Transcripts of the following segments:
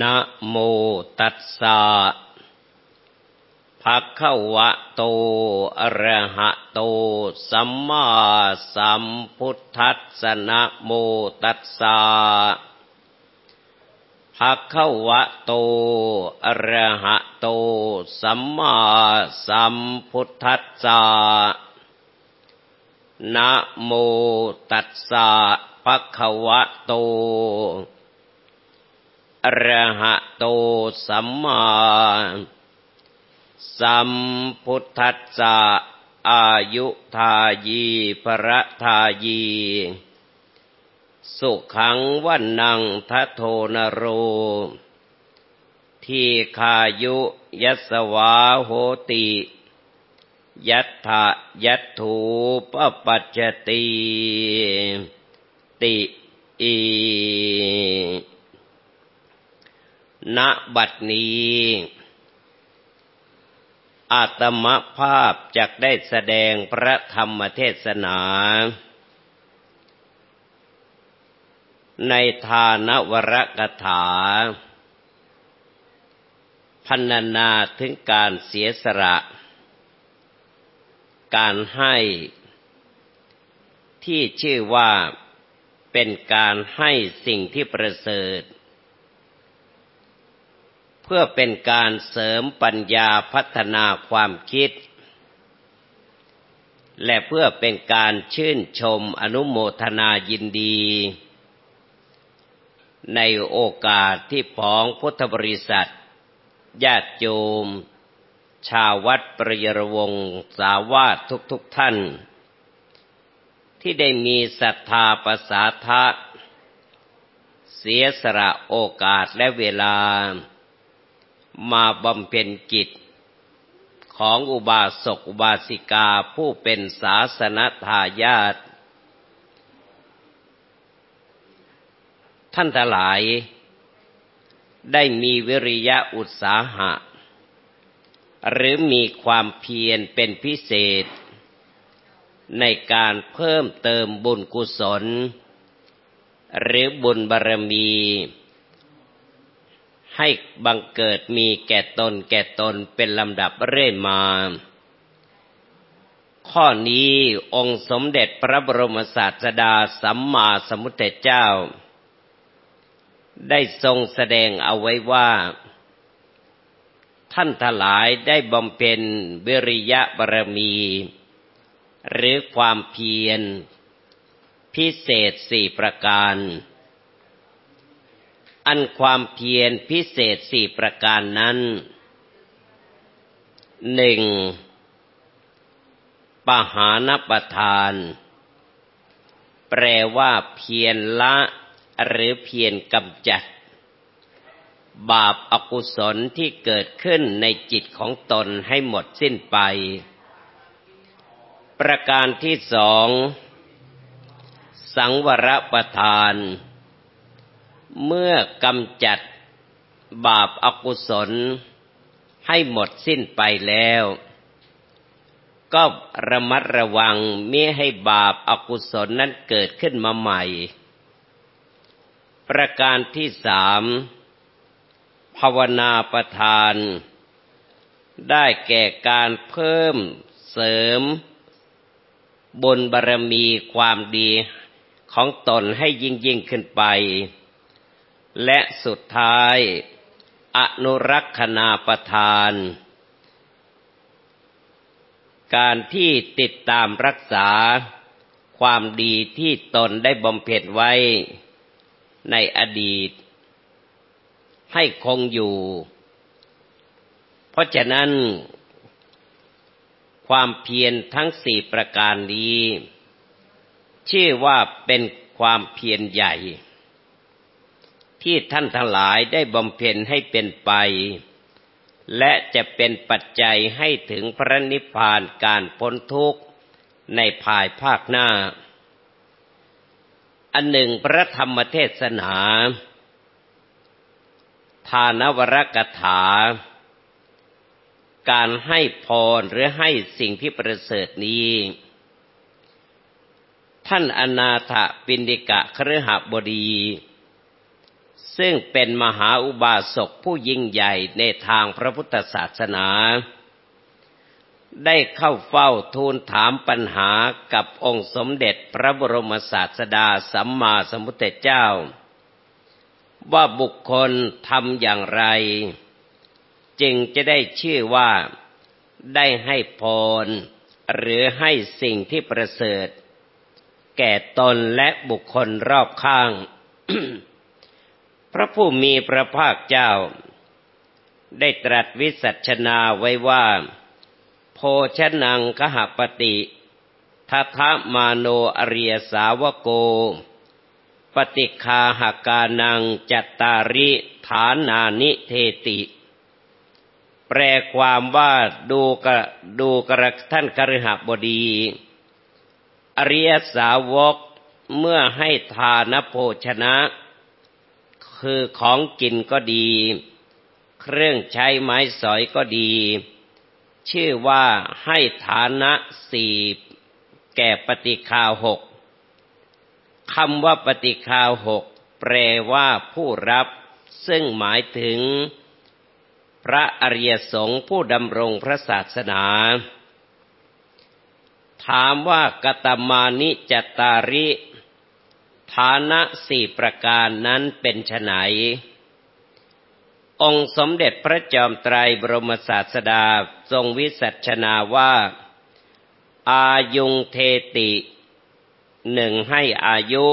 นะโมตัสสะภะคะวะโต อะระหะโต สัมมาสัมพุทธัสสะนะโมตัสสะภะคะวะโต อะระหะโต สัมมาสัมพุทธัสสะนะโมตัสสะ ภะคะวะโตอระหะโตสัมมาสัมพุทธัสสะอายุทายีพระทายี สุขังวันนังทัโทนโร ที่ขายุยัสวาโหติ ยัตถะยัตถูปปัจจติ ติอีณบัดนี้ อาตมภาพจักได้แสดงพระธรรมเทศนา ในทานวรกถา พันนาถึงการเสียสละ การให้ที่ชื่อว่า เป็นการให้สิ่งที่ประเสริฐ เพื่อเป็นการเสริมปัญญาพัฒนาความคิด และเพื่อเป็นการชื่นชมอนุโมทนายินดี ในโอกาสที่ผองพุทธบริษัทญาติโยม ชาววัดประยรวง สาวาสทุกๆทท่าน ที่ได้มีศรัทธาประสาทะเสียสละโอกาสและเวลา มาบำเพ็ญกิจ ของอุบาสกอุบาสิกาผู้เป็นศาสนทายาทท่านทั้งหลาย ได้มีวิริยะอุตสาหะ หรือมีความเพียรเป็นพิเศษ ในการเพิ่มเติมบุญกุศล หรือบุญบารมี ให้บังเกิดมีแก่ตนแก่ตนเป็นลำดับเรื่อยมา ข้อนี้องค์สมเด็จพระบรมศาสดาสัมมาสัมพุทธเจ้า ได้ทรงแสดงเอาไว้ว่าท่านทลายได้บำเพ็ญวิริยะบารมี หรือความเพียร พิเศษสี่ประการ อันความเพียรพิเศษสี่ประการนั้นหนึ่งปหานประทาน แปลว่าเพียรละหรือเพียรกำจัด บาปอากุศลที่เกิดขึ้นในจิตของตนให้หมดสิ้นไป ประการที่สอง สังวรประทาน เมื่อกำจัดบาปอากุศลให้หมดสิ้นไปแล้ว ก็ระมัดระวังไม่ให้บาปอากุศลนั้นเกิดขึ้นมาใหม่ ประการที่สามภาวนาประทาน ได้แก่การเพิ่มเสริม บุญบารมีความดีของตนให้ยิ่งยิ่งขึ้นไป และสุดท้าย อนุรักษณาประทาน การที่ติดตามรักษาความดีที่ตนได้บำเพ็ญไว้ในอดีต ให้คงอยู่ เพราะฉะนั้น ความเพียรทั้งสี่ประการนี้ ชื่อว่าเป็นความเพียรใหญ่ ที่ท่านทั้งหลายได้บำเพ็ญให้เป็นไป และจะเป็นปัจจัยให้ถึงพระนิพพานการพ้นทุกข์ในภายภาคหน้า อันหนึ่งพระธรรมเทศนา ทานวรกถา การให้พรหรือให้สิ่งที่ประเสริฐนี้ ท่านอนาถปินดิกะครหบดี ซึ่งเป็นมหาอุบาสกผู้ยิ่งใหญ่ในทางพระพุทธศาสนา ได้เข้าเฝ้าทูลถามปัญหากับองค์สมเด็จพระบรมศาสดาสัมมาสัมพุทธเจ้า ว่าบุคคลทำอย่างไร จึงจะได้ชื่อว่าได้ให้พร หรือให้สิ่งที่ประเสริฐ แก่ตนและบุคคลรอบข้าง พระผู้มีพระภาคเจ้า ได้ตรัสวิสัชนาไว้ว่า โพชนังคหปติทัทมาโนอริยสาวโก ปฏิคาหากานังจัตตาริฐานานิเทติ แปลความว่าดูกระดูกระท่านคฤหบดี อริยสาวกเมื่อให้ทานโภชนะ คือของกินก็ดี เครื่องใช้ไม้สอยก็ดี ชื่อว่าให้ฐานะสี่แก่ปฏิคาหกคำว่าปฏิคาหกแปลว่าผู้รับ ซึ่งหมายถึง พระอริยสงฆ์ผู้ดำรงพระศาสนา ถามว่ากตมานิจตาริ ฐานะสี่ประการนั้นเป็นไฉนองค์สมเด็จพระจอมไตรบรมศาสดาทรงวิสัชนาว่า อายุงเทติหนึ่งให้อายุ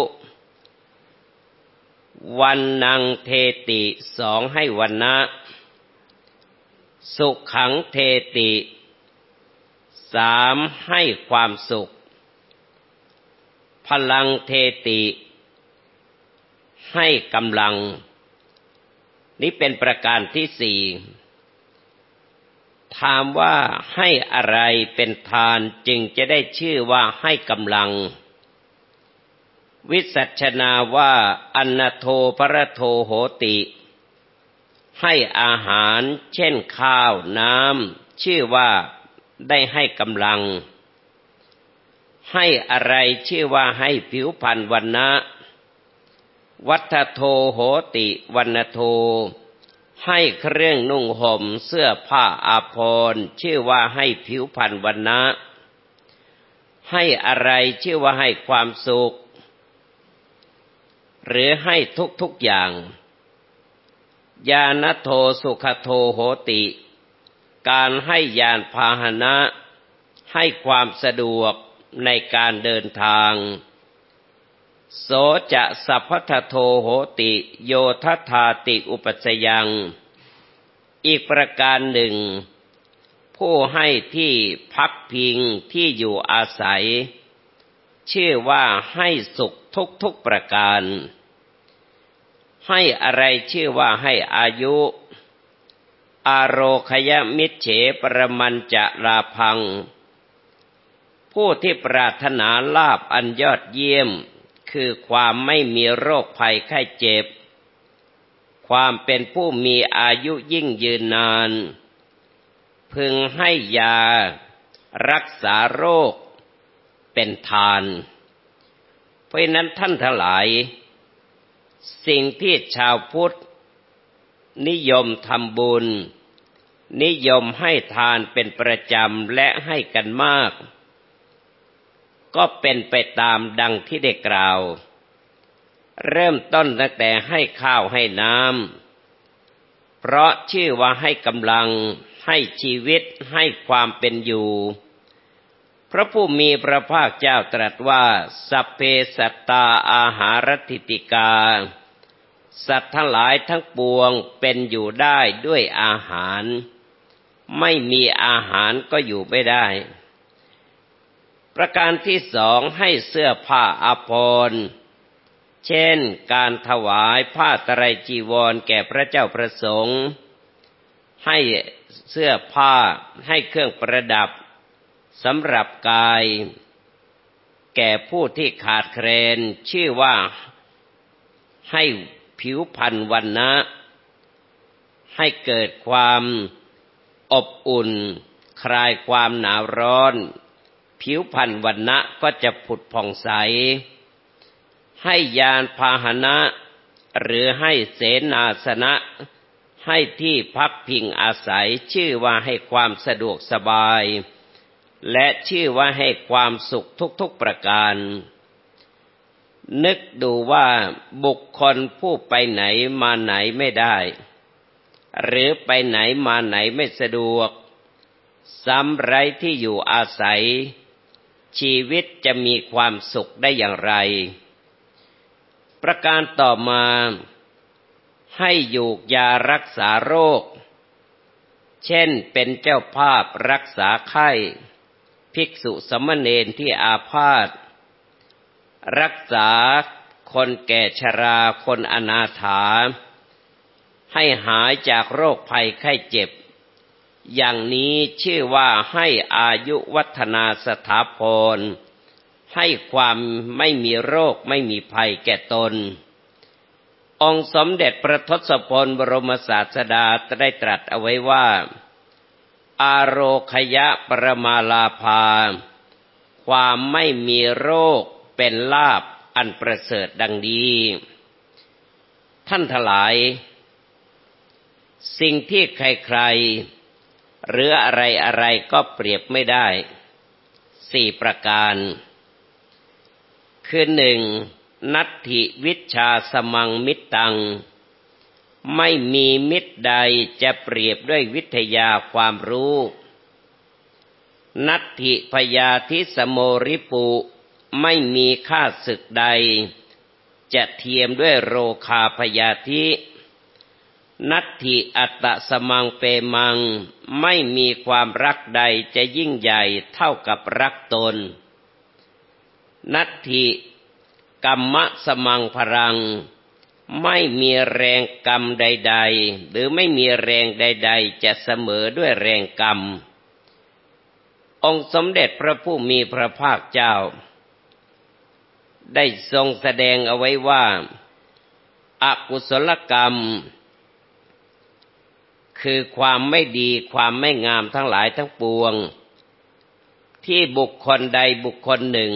วันนางเทติสองให้วันนะ สุขขังเทติสามให้ความสุข พลังเทติ ให้กำลัง นี้เป็นประการที่สี่ถามว่าให้อะไรเป็นทานจึงจะได้ชื่อว่าให้กำลัง วิสัชนาว่าอันโทพระโทโหติ ให้อาหารเช่นข้าวน้ำชื่อว่าได้ให้กำลัง ให้อะไรชื่อว่าให้ผิวพรรณวันนะ วัฒโทโหติวันโท ให้เครื่องนุ่งห่มเสื้อผ้าอาภรณ์ชื่อว่าให้ผิวพรรณวันนะ ให้อะไรชื่อว่าให้ความสุข หรือให้ทุกๆอย่าง ยานโทสุขโทโหติ การให้ยานพาหนะ ให้ความสะดวกในการเดินทาง โสจะสัพพทโทโหติ โยทัธาติอุปสยัง อีกประการหนึ่ง ผู้ให้ที่พักพิงที่อยู่อาศัย ชื่อว่าให้สุขทุกทุกประการ ให้อะไรชื่อว่าให้อายุ อารคยมิเฉปรมันจะลาพัง ผู้ที่ปรารถนาลาบอันยอดเยี่ยม คือความไม่มีโรคภัยไข้เจ็บ ความเป็นผู้มีอายุยิ่งยืนนาน พึงให้ยา รักษาโรค เป็นทาน เพราะนั้นท่านทั้งหลาย สิ่งที่ชาวพุทธ นิยมทำบุญ นิยมให้ทานเป็นประจำและให้กันมาก ก็เป็นไปตามดังที่ได้กล่าว เริ่มต้นตั้งแต่ให้ข้าวให้น้ำเพราะชื่อว่าให้กำลังให้ชีวิตให้ความเป็นอยู่ พระผู้มีพระภาคเจ้าตรัสว่าสัพเพสัตตาอาหารติติกา สัตว์ทั้งหลายทั้งปวงเป็นอยู่ได้ด้วยอาหาร ไม่มีอาหารก็อยู่ไม่ได้ ประการที่สองให้เสื้อผ้าอาภรณ์เช่นการถวายผ้าตรายจีวรแก่พระเจ้าประสงค์ ให้เสื้อผ้าให้เครื่องประดับ สำหรับกาย แก่ผู้ที่ขาดแคลนชื่อว่าให้ผิวพันวันนะ ให้เกิดความอบอุ่น คลายความหนาวร้อน ผิวพันวันนะก็จะผุดผ่องใส ให้ยานพาหนะ หรือให้เสนาสนะให้ที่พักพิงอาศัยชื่อว่าให้ความสะดวกสบาย และชื่อว่าให้ความสุขทุกๆประการ นึกดูว่าบุคคลผู้ไปไหนมาไหนไม่ได้ หรือไปไหนมาไหนไม่สะดวก ซ้ำไรที่อยู่อาศัย ชีวิตจะมีความสุขได้อย่างไร ประการต่อมา ให้อยู่ยารักษาโรค เช่นเป็นเจ้าภาพรักษาไข้ ภิกษุสมณเณรที่อาพาธรักษาคนแก่ชราคนอนาถา ให้หายจากโรคภัยไข้เจ็บ อย่างนี้ชื่อว่าให้อายุวัฒนาสถาพรให้ความไม่มีโรคไม่มีภัยแก่ตน องค์สมเด็จพระทศพลบรมศาสดาได้ตรัสเอาไว้ว่า อาโรคยะปรมาลาภา ความไม่มีโรคเป็นลาบอันประเสริฐดังนี้ท่านทลาย สิ่งที่ใครๆ หรืออะไรอะไรก็เปรียบไม่ได้ สี่ประการ คือหนึ่งนัตถิวิชาสมังมิตตัง ไม่มีมิตรใดจะเปรียบด้วยวิทยาความรู้ นัตถิพยาธิสโมริปุไม่มีค่าศึกใด จะเทียมด้วยโรคาพยาธินัตถิอัตตสมังเปมัง ไม่มีความรักใดจะยิ่งใหญ่เท่ากับรักตน นัตถิกรรมะสมังพรัง ไม่มีแรงกรรมใด ๆ หรือไม่มีแรงใด ๆ จะเสมอด้วยแรงกรรม องค์สมเด็จพระผู้มีพระภาคเจ้า ได้ทรงแสดงเอาไว้ว่าอากุศลกรรม คือความไม่ดีความไม่งามทั้งหลายทั้งปวง ที่บุคคลใดบุคคลหนึ่ง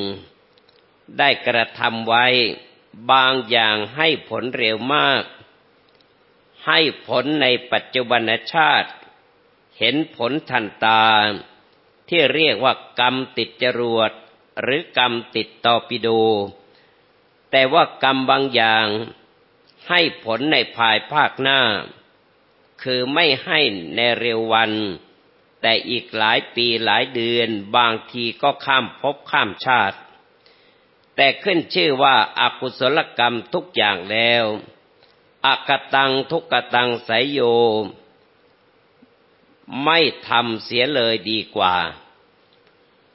ได้กระทำไว้ บางอย่างให้ผลเร็วมาก ให้ผลในปัจจุบันชาติ เห็นผลทันตา ที่เรียกว่ากรรมติดจรวด หรือกรรมติดตอปิโด แต่ว่ากรรมบางอย่าง ให้ผลในภายภาคหน้า คือไม่ให้ในเร็ววัน แต่อีกหลายปีหลายเดือน บางทีก็ข้ามภพข้ามชาติ แต่ขึ้นชื่อว่าอากุศลกรรมทุกอย่างแล้วอากตังทุกตังสายโย ไม่ทำเสียเลยดีกว่า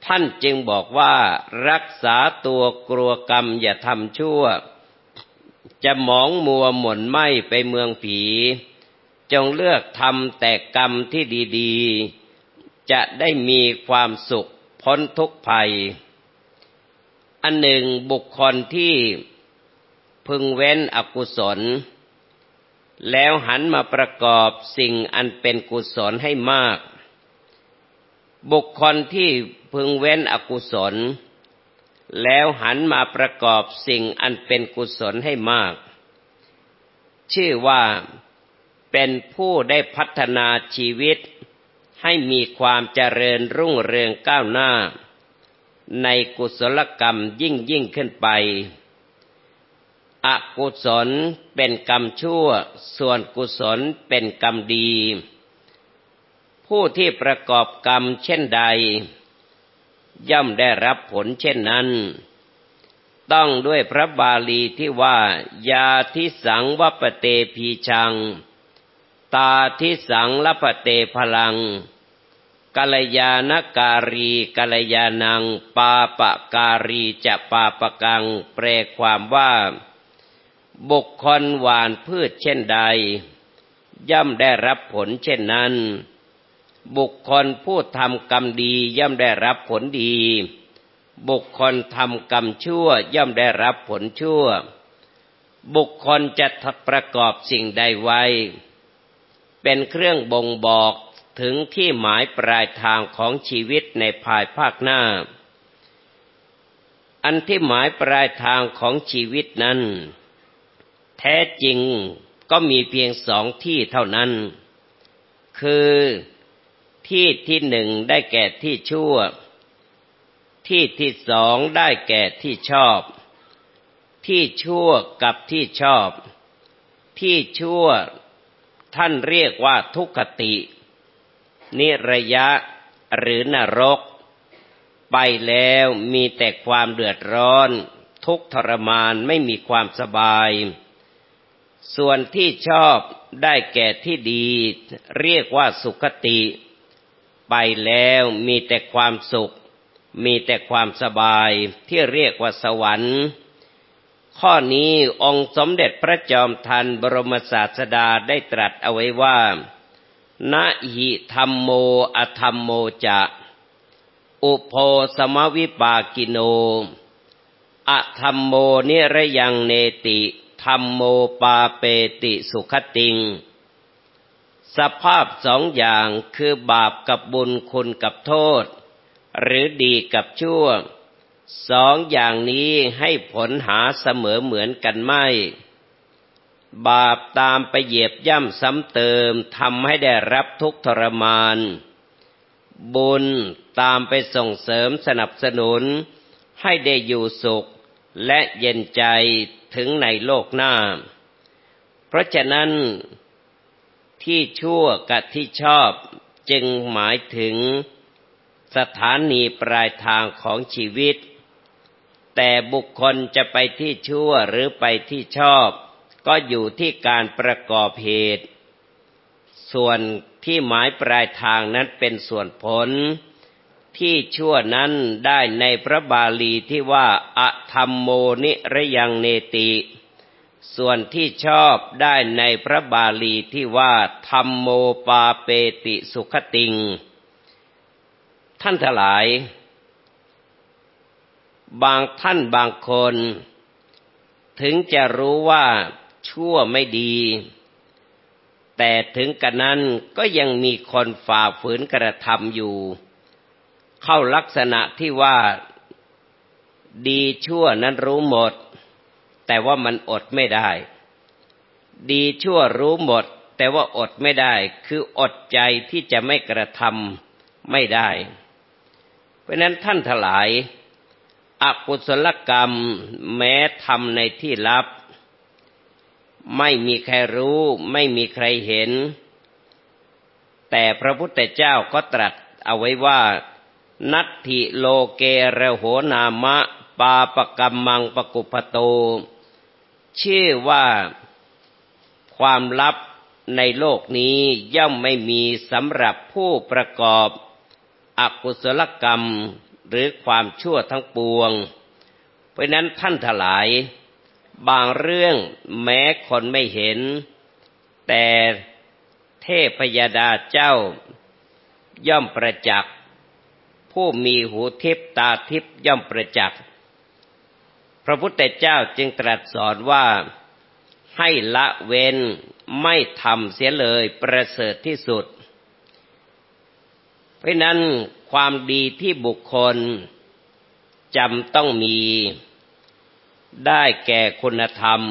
ท่านจึงบอกว่ารักษาตัวกลัวกรรมอย่าทำชั่ว จะมองมัวหม่นไหมไปเมืองผี จงเลือกทำแต่กรรมที่ดี ๆ จะได้มีความสุขพ้นทุกภัย อันหนึ่งบุคคลที่พึงเว้นอกุศล แล้วหันมาประกอบสิ่งอันเป็นกุศลให้มาก บุคคลที่พึงเว้นอกุศล แล้วหันมาประกอบสิ่งอันเป็นกุศลให้มาก ชื่อว่าเป็นผู้ได้พัฒนาชีวิตให้มีความเจริญรุ่งเรืองก้าวหน้า ในกุศลกรรมยิ่งยิ่งขึ้นไป อกุศลเป็นกรรมชั่ว ส่วนกุศลเป็นกรรมดี ผู้ที่ประกอบกรรมเช่นใด ย่อมได้รับผลเช่นนั้น ต้องด้วยพระบาลีที่ว่า ยาทิสังวัปเตพีชัง ตาทิสังลพเตพลัง กัลยาณการีกัลยาณัง ปาปะการีจะปาปะกัง แปลความว่า บุคคลหวานพืชเช่นใด ย่อมได้รับผลเช่นนั้น บุคคลผู้ทำกรรมดีย่อมได้รับผลดี บุคคลทำกรรมชั่วย่อมได้รับผลชั่ว บุคคลจะประกอบสิ่งใดไว้ เป็นเครื่องบ่งบอก ถึงที่หมายปลายทางของชีวิตในภายภาคหน้า อันที่หมายปลายทางของชีวิตนั้น แท้จริงก็มีเพียงสองที่เท่านั้น คือที่ที่หนึ่งได้แก่ที่ชั่ว ที่ที่สองได้แก่ที่ชอบ ที่ชั่วกับที่ชอบ ที่ชั่วท่านเรียกว่าทุกขติ นิระยะหรือนรก ไปแล้วมีแต่ความเดือดร้อน ทุกทรมานไม่มีความสบาย ส่วนที่ชอบได้แก่ที่ดี เรียกว่าสุขติ ไปแล้วมีแต่ความสุข มีแต่ความสบายที่เรียกว่าสวรรค์ข้อนี้องค์สมเด็จพระจอมทันบรมศาสดาได้ตรัสเอาไว้ว่า นะหิธรรมโมอธรรมโมจะ อุโพสมวิปากิโน อธรรมโมนิระยังเนติธรรมโมปาเปติสุขติง สภาพสองอย่างคือบาปกับบุญคุณกับโทษ หรือดีกับชั่ว สองอย่างนี้ให้ผลหาเสมอเหมือนกันไม่ บาปตามไปเหยียบย่ำซ้ำเติมทำให้ได้รับทุกทรมาน บุญตามไปส่งเสริมสนับสนุน ให้ได้อยู่สุขและเย็นใจถึงในโลกหน้า เพราะฉะนั้นที่ชั่วกับที่ชอบจึงหมายถึงสถานีปลายทางของชีวิต แต่บุคคลจะไปที่ชั่วหรือไปที่ชอบ ก็อยู่ที่การประกอบเหตุ ส่วนที่หมายปลายทางนั้นเป็นส่วนผล ที่ชั่วนั้นได้ในพระบาลีที่ว่าอะธรรมโมนิระยังเนติ ส่วนที่ชอบได้ในพระบาลีที่ว่าธรรมโมปาเปติสุขติง ท่านทลาย บางท่านบางคนถึงจะรู้ว่า ชั่วไม่ดี แต่ถึงกระนั้นก็ยังมีคนฝ่าฝืนกระทำอยู่ เข้าลักษณะที่ว่าดีชั่วนั้นรู้หมด แต่ว่ามันอดไม่ได้ ดีชั่วรู้หมด แต่ว่าอดไม่ได้ คืออดใจที่จะไม่กระทำไม่ได้ เพราะนั้นท่านถลายอกุศลกรรมแม้ทำในที่ลับ ไม่มีใครรู้ ไม่มีใครเห็น แต่พระพุทธเจ้าก็ตรัสเอาไว้ว่า นัตถิโลเกระโหนามะ ปาปกรรมังปกุปโต ชื่อว่าความลับในโลกนี้ย่อมไม่มีสำหรับผู้ประกอบอกุศลกรรมหรือความชั่วทั้งปวง เพราะนั้นท่านถลาย บางเรื่องแม้คนไม่เห็น แต่เทพยดาเจ้าย่อมประจักษ์ผู้มีหูทิพตาทิพย่อมประจักษ์พระพุทธเจ้าจึงตรัสสอนว่าให้ละเว้นไม่ทำเสียเลยประเสริฐที่สุด เพราะนั้นความดีที่บุคคลจำต้องมี ได้แก่คุณธรรม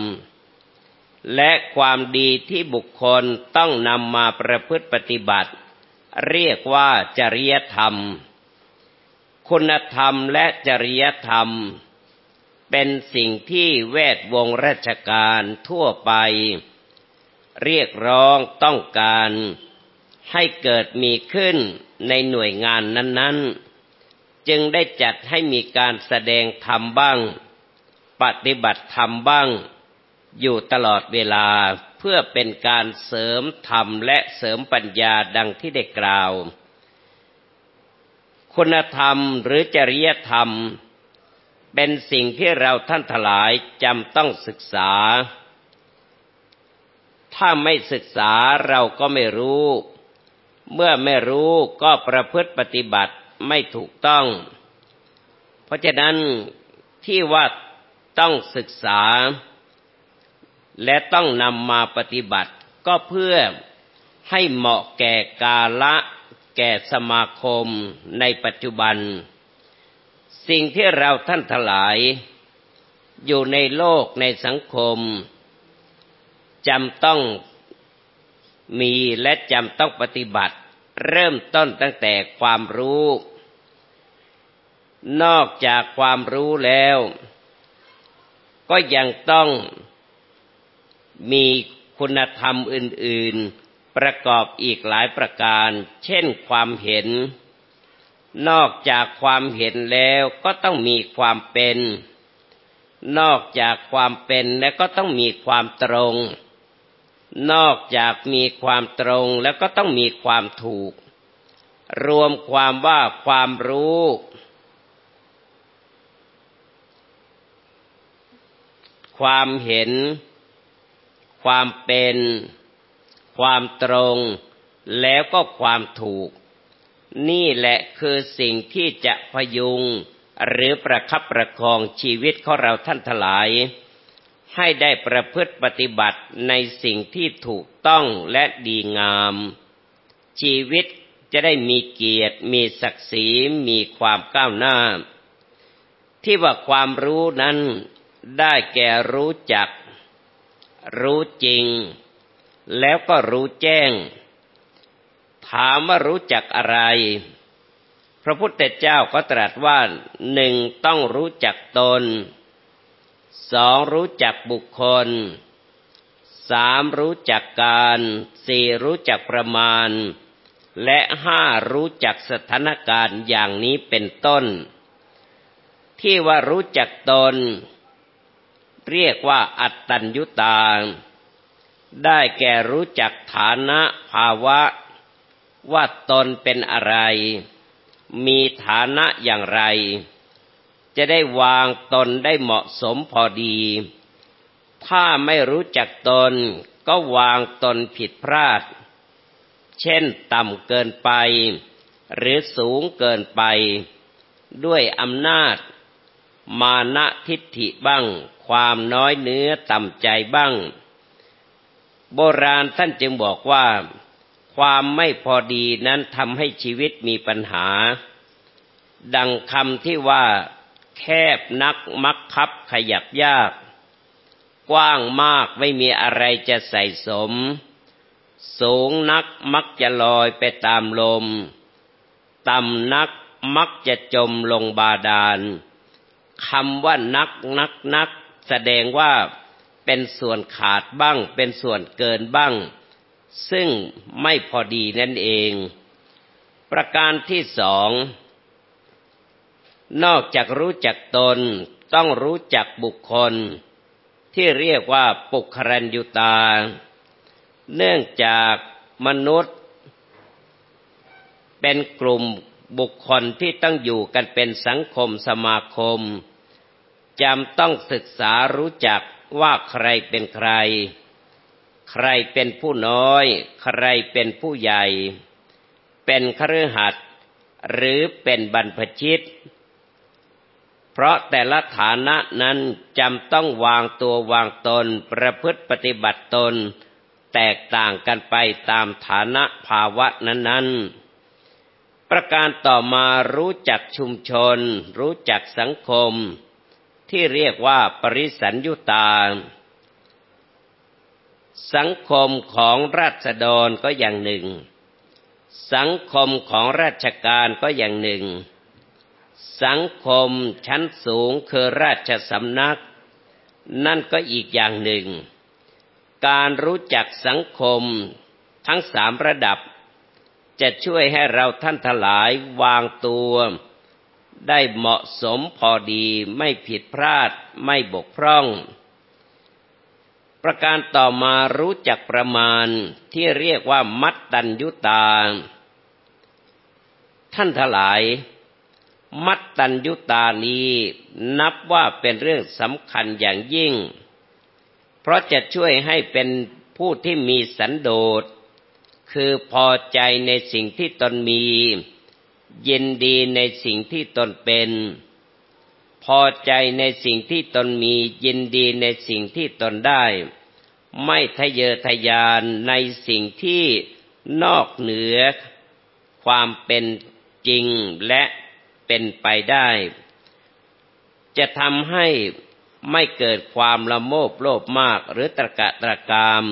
และความดีที่บุคคลต้องนำมาประพฤติปฏิบัติ เรียกว่าจริยธรรม คุณธรรมและจริยธรรม เป็นสิ่งที่แวดวงราชการทั่วไป เรียกร้องต้องการให้เกิดมีขึ้นในหน่วยงานนั้น ๆ จึงได้จัดให้มีการแสดงธรรมบ้าง ปฏิบัติธรรมบ้างอยู่ตลอดเวลาเพื่อเป็นการเสริมธรรมและเสริมปัญญาดังที่ได้กล่าว คุณธรรมหรือจริยธรรม เป็นสิ่งที่เราท่านทลายจำต้องศึกษา ถ้าไม่ศึกษาเราก็ไม่รู้ เมื่อไม่รู้ก็ประพฤติปฏิบัติไม่ถูกต้อง เพราะฉะนั้นที่ว่า ต้องศึกษา และต้องนำมาปฏิบัติ ก็เพื่อให้เหมาะแก่กาละแก่สมาคมในปัจจุบัน สิ่งที่เราท่านทลาย อยู่ในโลกในสังคมจำต้องมีและจำต้องปฏิบัติ เริ่มต้นตั้งแต่ความรู้ นอกจากความรู้แล้ว ก็ยังต้องมีคุณธรรมอื่น ๆ ประกอบอีกหลายประการ เช่นความเห็น นอกจากความเห็นแล้วก็ต้องมีความเป็น นอกจากความเป็นแล้วก็ต้องมีความตรง นอกจากมีความตรงแล้วก็ต้องมีความถูก รวมความว่าความรู้ ความเห็น ความเป็น ความตรง แล้วก็ความถูก นี่แหละคือสิ่งที่จะพยุง หรือประคับประคองชีวิตของเราท่านทลาย ให้ได้ประพฤติปฏิบัติในสิ่งที่ถูกต้องและดีงาม ชีวิตจะได้มีเกียรติ มีศักดิ์ศรี มีความก้าวหน้า ที่ว่าความรู้นั้น ได้แก่รู้จัก รู้จริง แล้วก็รู้แจ้ง ถามว่ารู้จักอะไร พระพุทธเจ้าก็ตรัสว่าหนึ่งต้องรู้จักตนสองรู้จักบุคคลสามรู้จักการสี่รู้จักประมาณ และห้ารู้จักสถานการณ์อย่างนี้เป็นต้น ที่ว่ารู้จักตน เรียกว่าอัตตัญญุตา ได้แก่รู้จักฐานะภาวะ ว่าตนเป็นอะไร มีฐานะอย่างไร จะได้วางตนได้เหมาะสมพอดี ถ้าไม่รู้จักตนก็วางตนผิดพลาด เช่นต่ำเกินไป หรือสูงเกินไป ด้วยอำนาจ มานะทิฏฐิบ้าง ความน้อยเนื้อต่ำใจบ้าง โบราณท่านจึงบอกว่า ความไม่พอดีนั้นทำให้ชีวิตมีปัญหา ดังคำที่ว่า แคบนักมักคับขยับยาก กว้างมากไม่มีอะไรจะใส่สม สูงนักมักจะลอยไปตามลม ต่ำนักมักจะจมลงบาดาลคำว่านักนักนัก แสดงว่าเป็นส่วนขาดบ้าง เป็นส่วนเกินบ้าง ซึ่งไม่พอดีนั่นเอง ประการที่สอง นอกจากรู้จักตนต้องรู้จักบุคคล ที่เรียกว่าปุครัญยุตา เนื่องจากมนุษย์ เป็นกลุ่มบุคคลที่ต้องอยู่กันเป็นสังคมสมาคม จำต้องศึกษารู้จักว่าใครเป็นใคร ใครเป็นผู้น้อย ใครเป็นผู้ใหญ่ เป็นครือหัดหรือเป็นบรรพชิต เพราะแต่ละฐานะนั้นจำต้องวางตัววางตนประพฤติปฏิบัติตน แตกต่างกันไปตามฐานะภาวะนั้นๆประการต่อมารู้จักชุมชน รู้จักสังคม ที่เรียกว่าปริสัญยุตา สังคมของราษฎรก็อย่างหนึ่ง สังคมของราชการก็อย่างหนึ่ง สังคมชั้นสูงคือราชสำนัก นั่นก็อีกอย่างหนึ่ง การรู้จักสังคมทั้งสามระดับ จะช่วยให้เราท่านทลายวางตัว ได้เหมาะสมพอดีไม่ผิดพลาดไม่บกพร่อง ประการต่อมารู้จักประมาณที่เรียกว่ามัดตัญยุตา ท่านทลาย มัดตัญยุตานี้นับว่าเป็นเรื่องสำคัญอย่างยิ่ง เพราะจะช่วยให้เป็นผู้ที่มีสันโดษคือพอใจในสิ่งที่ตนมี ยินดีในสิ่งที่ตนเป็น พอใจในสิ่งที่ตนมียินดีในสิ่งที่ตนได้ ไม่ทะเยอทะยานในสิ่งที่นอกเหนือ ความเป็นจริงและเป็นไปได้ จะทำให้ไม่เกิดความละโมบโลภมากหรือตรกะตรกาม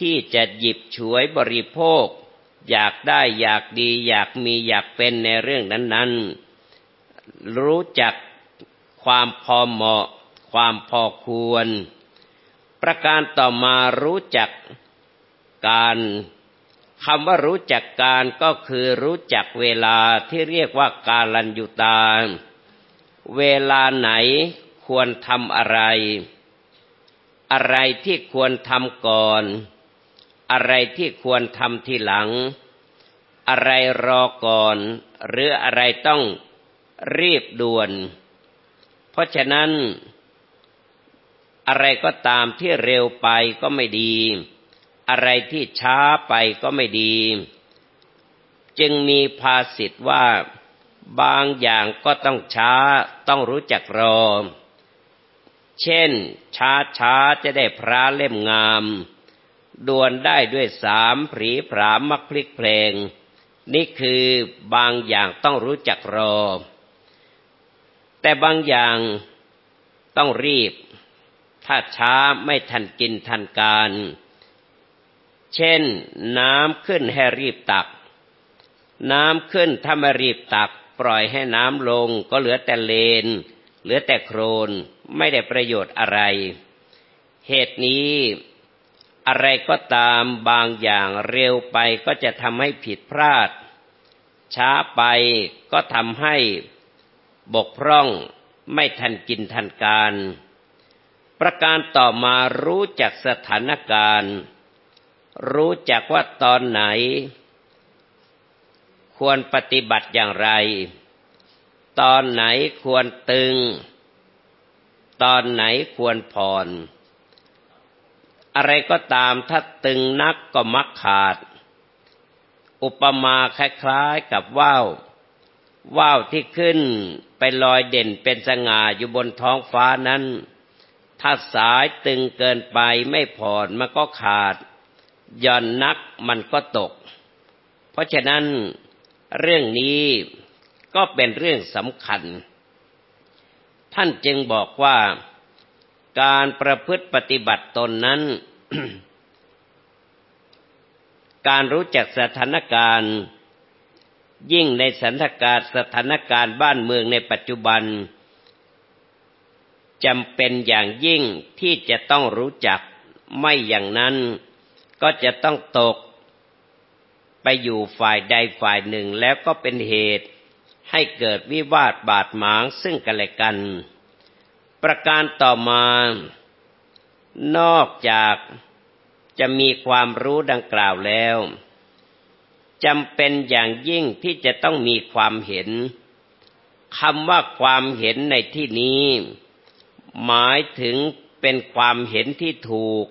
ที่จะหยิบฉวยบริโภค อยากได้อยากดี อยากมีอยากเป็นในเรื่องนั้น ๆ รู้จักความพอเหมาะ ความพอควร ประการต่อมารู้จักการคำว่ารู้จักการก็คือรู้จักเวลาที่เรียกว่าการลัญยุตา เวลาไหนควรทำอะไร อะไรที่ควรทำก่อน อะไรที่ควรทำทีหลัง อะไรรอก่อน หรืออะไรต้องรีบด่วน เพราะฉะนั้น อะไรก็ตามที่เร็วไปก็ไม่ดี อะไรที่ช้าไปก็ไม่ดี จึงมีภาษิตว่าบางอย่างก็ต้องช้าต้องรู้จักรอ เช่น ช้าช้าจะได้พระเล่มงาม ดวนได้ด้วยสามผีผามักพลิกเพลง นี่คือบางอย่างต้องรู้จักรอ แต่บางอย่างต้องรีบ ถ้าช้าไม่ทันกินทันการ เช่นน้ำขึ้นให้รีบตัก น้ำขึ้นถ้าไม่รีบตัก ปล่อยให้น้ำลงก็เหลือแต่เลน เหลือแต่โครนไม่ได้ประโยชน์อะไร เหตุนี้ อะไรก็ตามบางอย่างเร็วไปก็จะทำให้ผิดพลาด ช้าไปก็ทำให้บกพร่องไม่ทันกินทันการ ประการต่อมารู้จักสถานการณ์ รู้จักว่าตอนไหน ควรปฏิบัติอย่างไร ตอนไหนควรตึง ตอนไหนควรผ่อน อะไรก็ตามถ้าตึงนักก็มักขาด อุปมาคล้ายๆกับว่าวว่าวที่ขึ้นไปลอยเด่นเป็นสง่าอยู่บนท้องฟ้านั้น ถ้าสายตึงเกินไปไม่ผ่อนมันก็ขาดย่อนนักมันก็ตก เพราะฉะนั้นเรื่องนี้ก็เป็นเรื่องสำคัญ ท่านจึงบอกว่า การประพฤติปฏิบัติตนนั้น การรู้จักสถานการณ์ ยิ่งในสถานการณ์สถานการณ์บ้านเมืองในปัจจุบันจำเป็นอย่างยิ่งที่จะต้องรู้จักไม่อย่างนั้นก็จะต้องตก ไปอยู่ฝ่ายใดฝ่ายหนึ่งแล้วก็เป็นเหตุให้เกิดวิวาทบาดหมางซึ่งกันและกัน ประการต่อมา นอกจากจะมีความรู้ดังกล่าวแล้วจำเป็นอย่างยิ่งที่จะต้องมีความเห็นคำว่าความเห็นในที่นี้ หมายถึงเป็นความเห็นที่ถูก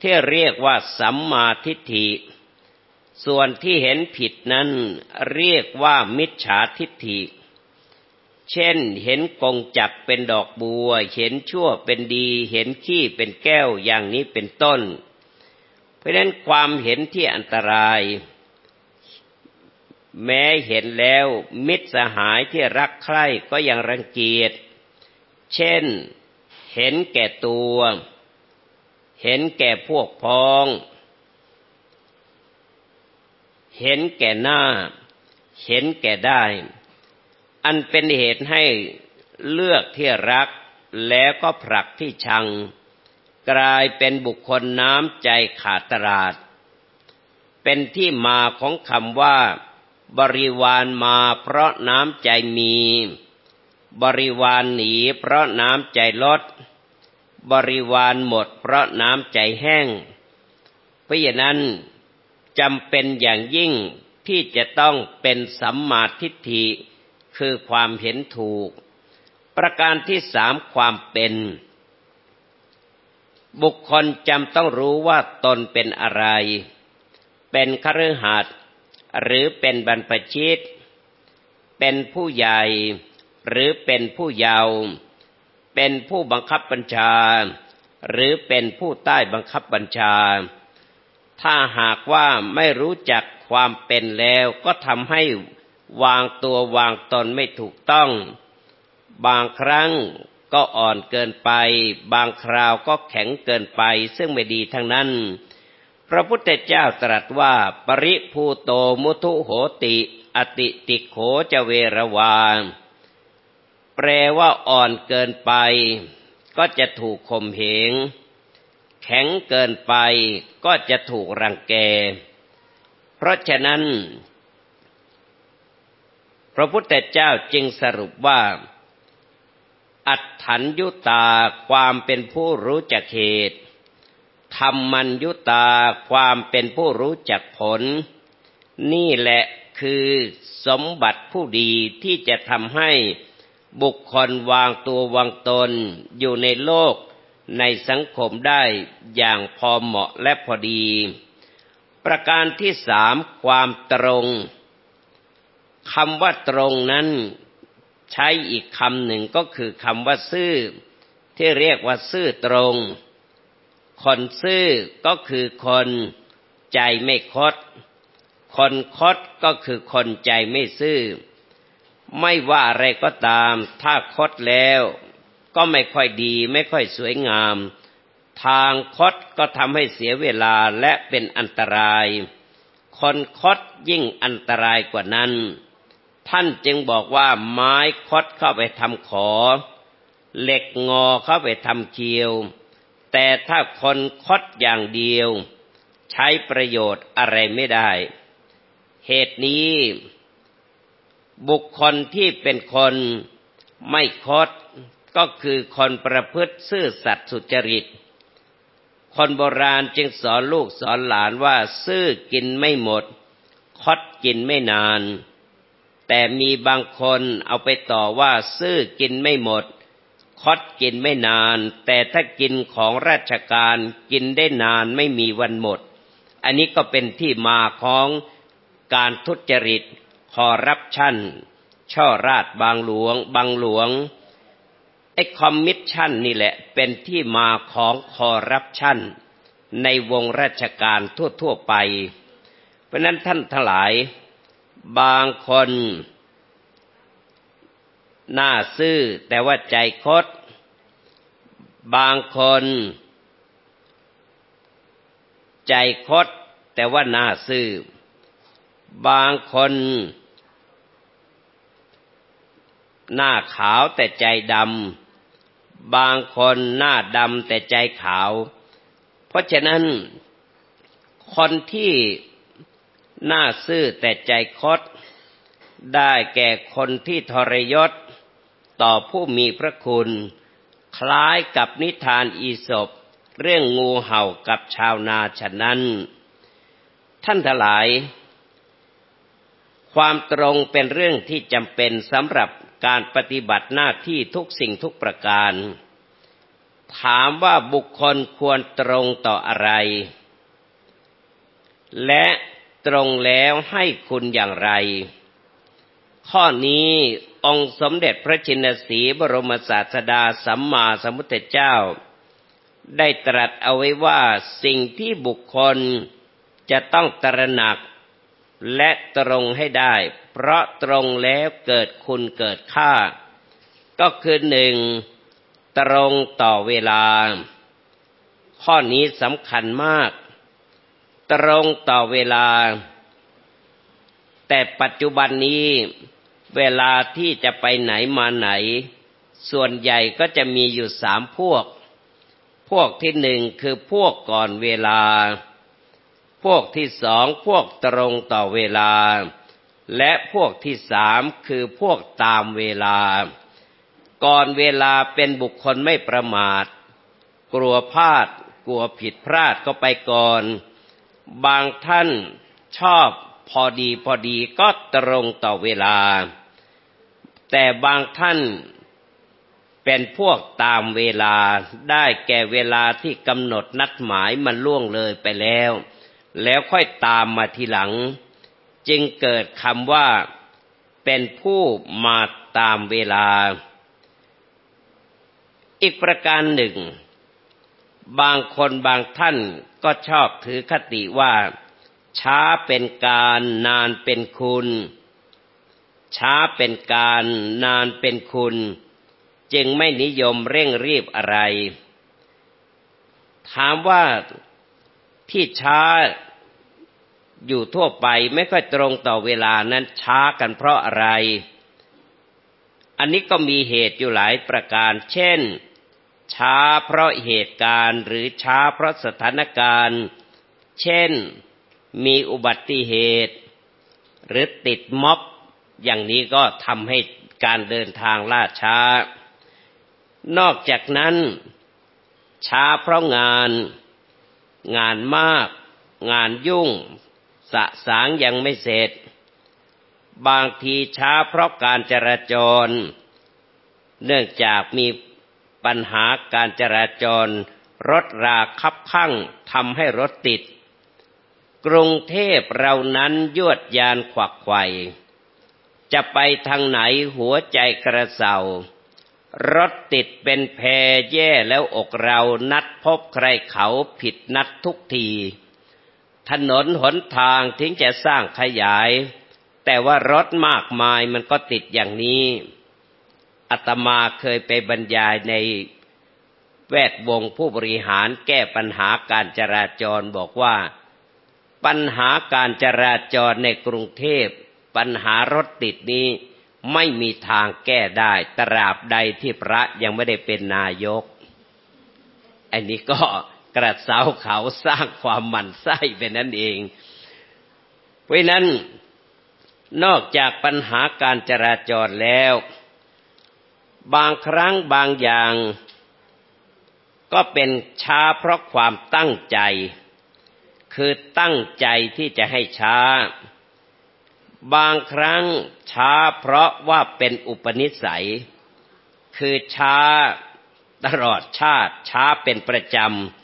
ที่เรียกว่าสัมมาทิฏฐิ ส่วนที่เห็นผิดนั้นเรียกว่ามิจฉาทิฏฐิ เช่น เห็นกงจักเป็นดอกบัว เห็นชั่วเป็นดี เห็นขี้เป็นแก้วอย่างนี้เป็นต้น เพราะนั้นความเห็นที่อันตราย แม้เห็นแล้วมิตรสหายที่รักใคร่ก็ยังรังเกียจ เช่น เห็นแก่ตัว เห็นแก่พวกพ้อง เห็นแก่หน้า เห็นแก่ได้ อันเป็นเหตุให้เลือกที่รักแล้วก็ผลักที่ชัง กลายเป็นบุคคลน้ำใจขาดตลาด เป็นที่มาของคำว่า บริวารมาเพราะน้ำใจมี บริวารหนีเพราะน้ำใจลด บริวารหมดเพราะน้ำใจแห้ง เพราะฉะนั้นจำเป็นอย่างยิ่งที่จะต้องเป็นสัมมาทิฏฐิ คือความเห็นถูก ประการที่สามความเป็น บุคคลจำต้องรู้ว่าตนเป็นอะไร เป็นคฤหัสถ์หรือเป็นบรรพชิต เป็นผู้ใหญ่หรือเป็นผู้เยาว์เป็นผู้บังคับบัญชา หรือเป็นผู้ใต้บังคับบัญชา ถ้าหากว่าไม่รู้จักความเป็นแล้วก็ทำให้ วางตัววางตนไม่ถูกต้อง บางครั้งก็อ่อนเกินไป บางคราวก็แข็งเกินไป ซึ่งไม่ดีทั้งนั้น พระพุทธเจ้าตรัสว่า ปริภูโตมุทุโหติ อติติโขจเวรวาแปลว่าอ่อนเกินไป ก็จะถูกข่มเหง แข็งเกินไปก็จะถูกรังแก เพราะฉะนั้น ระพุทธเจ้าจึงสรุปว่า อัตถัญยุตาความเป็นผู้รู้จักเหตุธรรมัญยุตาความเป็นผู้รู้จักผล นี่แหละคือสมบัติผู้ดีที่จะทำให้บุคคลวางตัววางตน อยู่ในโลกในสังคมได้อย่างพอเหมาะและพอดี ประการที่สามความตรง คำว่าตรงนั้นใช้อีกคำหนึ่งก็คือคำว่าซื่อ ที่เรียกว่าซื่อตรง คนซื่อก็คือคนใจไม่คด คนคดก็คือคนใจไม่ซื่อ ไม่ว่าอะไรก็ตาม ถ้าคดแล้ว ก็ไม่ค่อยดีไม่ค่อยสวยงาม ทางคดก็ทำให้เสียเวลาและเป็นอันตราย คนคดยิ่งอันตรายกว่านั้น ท่านจึงบอกว่าไม้คดเข้าไปทำขอ เหล็กงอเข้าไปทำเคียว แต่ถ้าคนคดอย่างเดียว ใช้ประโยชน์อะไรไม่ได้ เหตุนี้ บุคคลที่เป็นคนไม่คดก็คือคนประพฤติซื่อสัตย์สุจริต คนโบราณจึงสอนลูกสอนหลานว่า ซื่อกินไม่หมด คดกินไม่นาน แต่มีบางคนเอาไปต่อว่าซื้อกินไม่หมด คดกินไม่นาน แต่ถ้ากินของราชการกินได้นานไม่มีวันหมด อันนี้ก็เป็นที่มาของการทุจริตคอร์รัปชันฉ้อราษฎร์บังหลวง บังหลวงไอ้คอมมิชชั่นนี่แหละเป็นที่มาของคอร์รัปชันในวงราชการทั่วๆไป เพราะนั้นท่านทั้งหลาย บางคน หน้าซื่อแต่ว่าใจคด บางคน ใจคดแต่ว่าหน้าซื่อ บางคน หน้าขาวแต่ใจดำ บางคนหน้าดำแต่ใจขาว เพราะฉะนั้นคนที่ หน้าซื่อแต่ใจคด ได้แก่คนที่ทรยศ ต่อผู้มีพระคุณ คล้ายกับนิทานอีสบเรื่องงูเห่ากับชาวนาฉะนั้น ท่านทลาย ความตรงเป็นเรื่องที่จำเป็นสำหรับการปฏิบัติหน้าที่ทุกสิ่งทุกประการ ถามว่าบุคคลควรตรงต่ออะไร และ ตรงแล้วให้คุณอย่างไร ข้อนี้องค์สมเด็จพระชินสีบรมศาสดาสัมมาสัมพุทธเจ้า ได้ตรัสเอาไว้ว่าสิ่งที่บุคคลจะต้องตระหนักและตรงให้ได้ เพราะตรงแล้วเกิดคุณเกิดค่า ก็คือหนึ่งตรงต่อเวลา ข้อนี้สำคัญมาก ตรงต่อเวลา แต่ปัจจุบันนี้เวลาที่จะไปไหนมาไหน ส่วนใหญ่ก็จะมีอยู่สามพวก พวกที่หนึ่งคือพวกก่อนเวลา พวกที่สองพวกตรงต่อเวลา และพวกที่สามคือพวกตามเวลา ก่อนเวลาเป็นบุคคลไม่ประมาท กลัวพลาด กลัวผิดพลาดก็ไปก่อน บางท่านชอบพอดีพอดีก็ตรงต่อเวลา แต่บางท่านเป็นพวกตามเวลาได้แก่เวลาที่กำหนดนัดหมายมันล่วงเลยไปแล้ว แล้วค่อยตามมาทีหลัง จึงเกิดคำว่าเป็นผู้มาตามเวลา อีกประการหนึ่ง บางคนบางท่านก็ชอบถือคติว่า ช้าเป็นการนานเป็นคุณ ช้าเป็นการนานเป็นคุณ จึงไม่นิยมเร่งรีบอะไร ถามว่าที่ช้าอยู่ทั่วไปไม่ค่อยตรงต่อเวลานั้นช้ากันเพราะอะไร อันนี้ก็มีเหตุอยู่หลายประการ เช่น ช้าเพราะเหตุการณ์หรือช้าเพราะสถานการณ์ เช่นมีอุบัติเหตุ หรือติดม็อบอย่างนี้ก็ทำให้การเดินทางล่าช้า นอกจากนั้น ช้าเพราะงาน งานมาก งานยุ่ง สะสางยังไม่เสร็จ บางทีช้าเพราะการจราจร เนื่องจากมี ปัญหาการจราจร รถราคับข้างทำให้รถติด กรุงเทพเรานั้นยวดยานขวักไขว่จะไปทางไหนหัวใจกระเซารถติดเป็นแพแย่แล้วอกเรานัดพบใครเขาผิดนัดทุกที ถนนหนทางถึงจะสร้างขยาย แต่ว่ารถมากมายมันก็ติดอย่างนี้ อาตมาเคยไปบรรยายในแวดวงผู้บริหารแก้ปัญหาการจราจรบอกว่าปัญหาการจราจรในกรุงเทพ ปัญหารถติดนี้ไม่มีทางแก้ได้ ตราบใดที่พระยังไม่ได้เป็นนายก อันนี้ก็กระเซาเขาสร้างความหมั่นไส้เป็นนั่นเอง เพราะนั้นนอกจากปัญหาการจราจรแล้ว บางครั้งบางอย่าง ก็เป็นช้าเพราะความตั้งใจ คือตั้งใจที่จะให้ช้า บางครั้งช้าเพราะว่าเป็นอุปนิสัย คือช้าตลอดชาติช้าเป็นประจ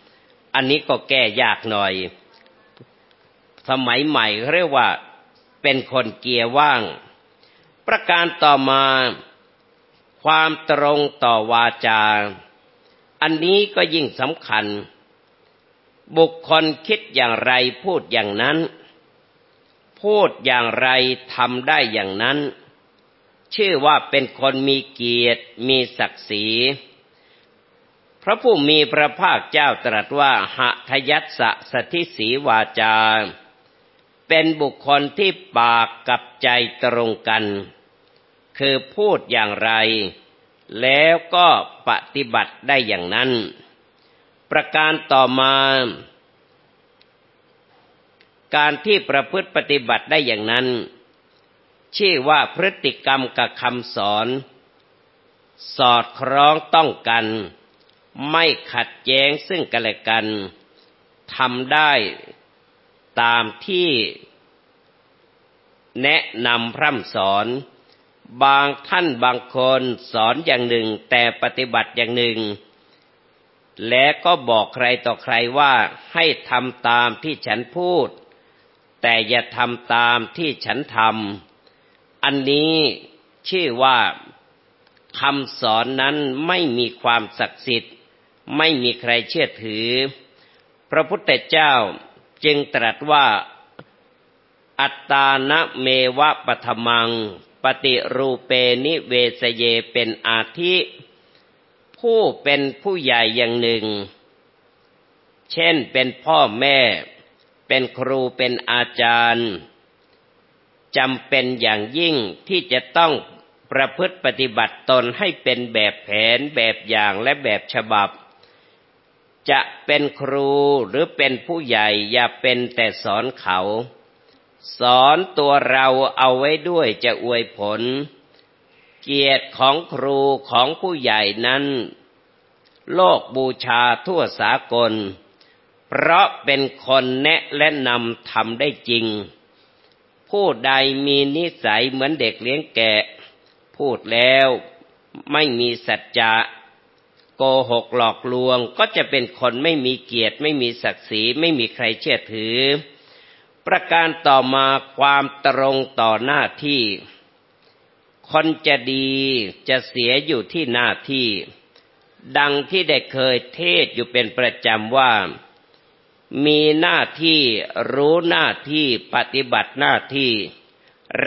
ำ อันนี้ก็แก้ยากหน่อย สมัยใหม่เรียกว่าเป็นคนเกียร์ว่าง ประการต่อมา ความตรงต่อวาจา อันนี้ก็ยิ่งสำคัญ บุคคลคิดอย่างไรพูดอย่างนั้น พูดอย่างไรทำได้อย่างนั้น ชื่อว่าเป็นคนมีเกียรติ มีศักดิ์ศรี พระผู้มีพระภาคเจ้าตรัสว่าหะทยัสสะสทิสีวาจา เป็นบุคคลที่ปากกับใจตรงกัน คือพูดอย่างไร แล้วก็ปฏิบัติได้อย่างนั้น ประการต่อมา การที่ประพฤติปฏิบัติได้อย่างนั้น ชื่อว่าพฤติกรรมกับคำสอน สอดคล้องต้องกัน ไม่ขัดแย้งซึ่งกันและกันทำได้ตามที่แนะนำพร่ำสอน บางท่านบางคนสอนอย่างหนึ่งแต่ปฏิบัติอย่างหนึ่ง และก็บอกใครต่อใครว่าให้ทำตามที่ฉันพูด แต่อย่าทำตามที่ฉันทำอันนี้ชื่อว่าคำสอนนั้นไม่มีความศักดิ์สิทธิ์ ไม่มีใครเชื่อถือ พระพุทธเจ้าจึงตรัสว่าอัตตานะเมวะปฐมัง ปฏิรูเปนิเวสเยเป็นอาทิ ผู้เป็นผู้ใหญ่อย่างหนึ่ง เช่นเป็นพ่อแม่ เป็นครูเป็นอาจารย์จำเป็นอย่างยิ่งที่จะต้องประพฤติปฏิบัติตนให้เป็นแบบแผนแบบอย่างและแบบฉบับ จะเป็นครูหรือเป็นผู้ใหญ่อย่าเป็นแต่สอนเขา สอนตัวเราเอาไว้ด้วยจะอวยผล เกียรติของครูของผู้ใหญ่นั้น โลกบูชาทั่วสากล เพราะเป็นคนแนะและนำทำได้จริง ผู้ใดมีนิสัยเหมือนเด็กเลี้ยงแกะ พูดแล้วไม่มีสัจจะโกหกหลอกลวงก็จะเป็นคนไม่มีเกียรติ ไม่มีศักดิ์ศรีไม่มีใครเชื่อถือ ประการต่อมาความตรงต่อหน้าที่ คนจะดีจะเสียอยู่ที่หน้าที่ ดังที่ได้เคยเทศอยู่เป็นประจำว่า มีหน้าที่รู้หน้าที่ปฏิบัติหน้าที่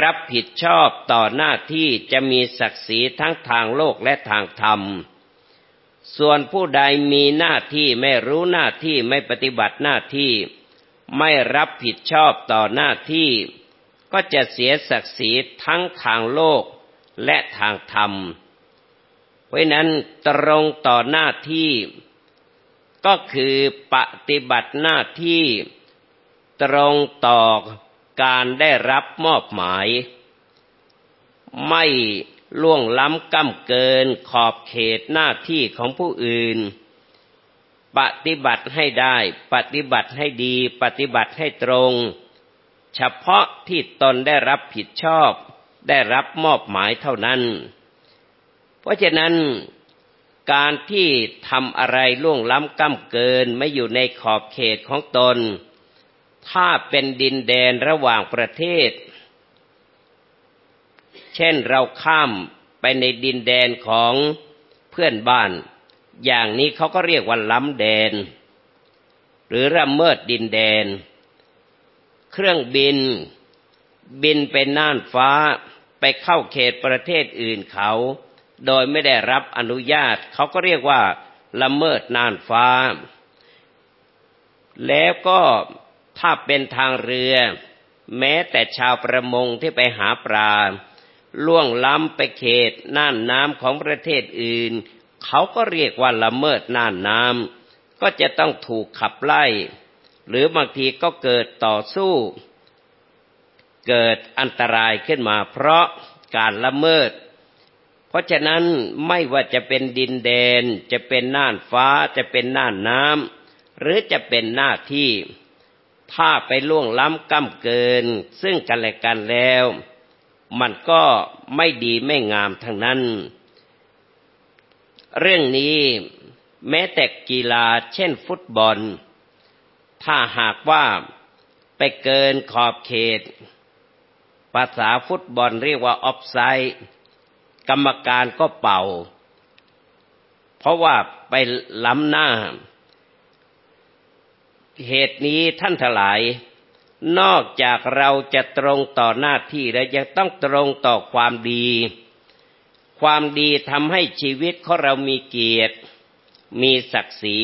รับผิดชอบต่อหน้าที่จะมีศักดิ์ศรีทั้งทางโลกและทางธรรม ส่วนผู้ใดมีหน้าที่ไม่รู้หน้าที่ไม่ปฏิบัติหน้าที่ ไม่รับผิดชอบต่อหน้าที่ ก็จะเสียศักดิ์ศรีทั้งทางโลกและทางธรรม เพราะนั้นตรงต่อหน้าที่ ก็คือปฏิบัติหน้าที่ ตรงต่อการได้รับมอบหมาย ไม่ล่วงล้ำก้ำเกินขอบเขตหน้าที่ของผู้อื่น ปฏิบัติให้ได้ ปฏิบัติให้ดี ปฏิบัติให้ตรง เฉพาะที่ตนได้รับผิดชอบ ได้รับมอบหมายเท่านั้น เพราะฉะนั้นการที่ทำอะไรล่วงล้ำก้ำเกินไม่อยู่ในขอบเขตของตน ถ้าเป็นดินแดนระหว่างประเทศ เช่นเราข้ามไปในดินแดนของเพื่อนบ้าน อย่างนี้เขาก็เรียกว่าล้ำแดน หรือระเมิดดินแดน เครื่องบิน บินไปน่านฟ้าไปเข้าเขตประเทศอื่นเขา โดยไม่ได้รับอนุญาต เขาก็เรียกว่าละเมิดน่านฟ้า แล้วก็ถ้าเป็นทางเรือ แม้แต่ชาวประมงที่ไปหาปลาล่วงล้ำไปเขตน่านน้ำของประเทศอื่น เขาก็เรียกว่าละเมิดน่านน้ำก็จะต้องถูกขับไล่ หรือบางทีก็เกิดต่อสู้ เกิดอันตรายขึ้นมา เพราะการละเมิด เพราะฉะนั้นไม่ว่าจะเป็นดินแดน จะเป็นน่านฟ้า จะเป็นน่านน้ำหรือจะเป็นหน้าที่ถ้าไปล่วงล้ำก้ำเกิน ซึ่งกันและกันแล้ว มันก็ไม่ดีไม่งามทั้งนั้น เรื่องนี้แม้แต่กีฬาเช่นฟุตบอล ถ้าหากว่าไปเกินขอบเขต ภาษาฟุตบอลเรียกว่าออฟไซด์กรรมการก็เป่า เพราะว่าไปล้ำหน้า เหตุนี้ท่านทลาย นอกจากเราจะตรงต่อหน้าที่แล้วยังต้องตรงต่อความดี ความดีทำให้ชีวิตของเรามีเกียรติ มีศักดิ์ศรี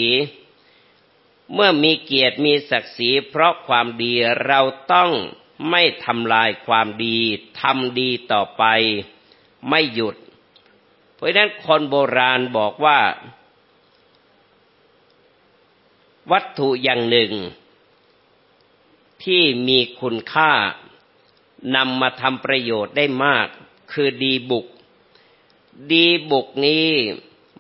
เมื่อมีเกียรติมีศักดิ์ศรี เพราะความดีเราต้องไม่ทำลายความดีทำดีต่อไป ไม่หยุด เพราะนั้นคนโบราณบอกว่า วัตถุอย่างหนึ่ง ที่มีคุณค่านำมาทำประโยชน์ได้มาก คือดีบุก ดีบุกนี้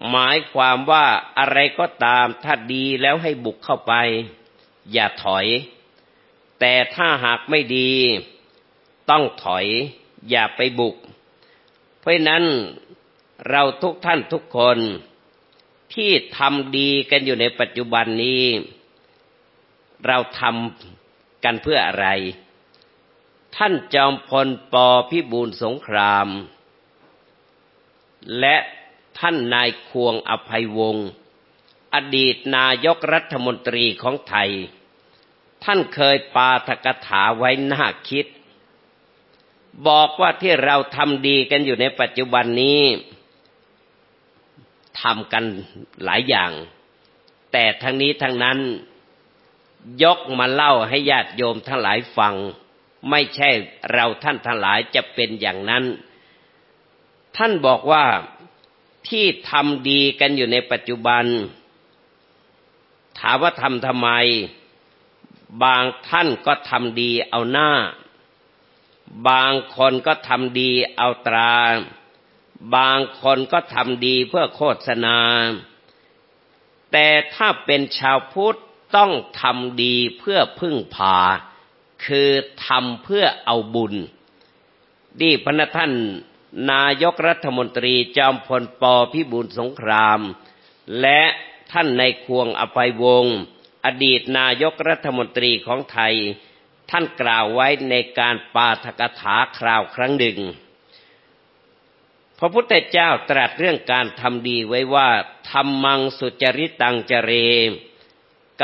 หมายความว่าอะไรก็ตามถ้าดีแล้วให้บุกเข้าไป อย่าถอย แต่ถ้าหากไม่ดี ต้องถอย อย่าไปบุก เพราะนั้นเราทุกท่านทุกคน ที่ทำดีกันอยู่ในปัจจุบันนี้ เราทำกันเพื่ออะไร ท่านจอมพลปพิบูลสงคราม และท่านนายควงอภัยวงศ์อดีตนายกรัฐมนตรีของไทย ท่านเคยปาทกถาไว้น่าคิด บอกว่าที่เราทำดีกันอยู่ในปัจจุบันนี้ทำกันหลายอย่าง แต่ทั้งนี้ทั้งนั้น ยกมาเล่าให้ญาติโยมทั้งหลายฟัง ไม่ใช่เราท่านทั้งหลายจะเป็นอย่างนั้น ท่านบอกว่าที่ทำดีกันอยู่ในปัจจุบัน ถามว่าทำทำไม บางท่านก็ทำดีเอาหน้า บางคนก็ทำดีเอาตรา บางคนก็ทำดีเพื่อโฆษณา แต่ถ้าเป็นชาวพุทธต้องทำดีเพื่อพึ่งพา คือทำเพื่อเอาบุญดีพระท่าน นายกรัฐมนตรีจอมพลปพิบูลสงคราม และท่านในควงอภัยวงศ์อดีตนายกรัฐมนตรีของไทย ท่านกล่าวไว้ในการปาฐกถาคราวครั้งหนึ่ง พระพุทธเจ้าตรัสเรื่องการทำดีไว้ว่าทำมังสุจริตังเจเร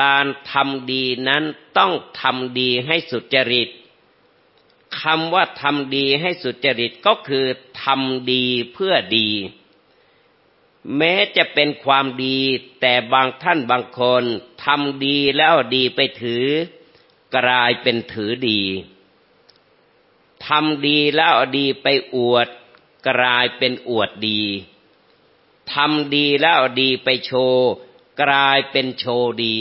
การทำดีนั้นต้องทำดีให้สุจริต คำว่าทำดีให้สุจริตก็คือทำดีเพื่อดี แม้จะเป็นความดี แต่บางท่านบางคนทำดีแล้วดีไปถือ กลายเป็นถือดีทำดีแล้วดีไปอวด กลายเป็นอวดดีทำดีแล้วดีไปโชว์ กลายเป็นโชว์ดี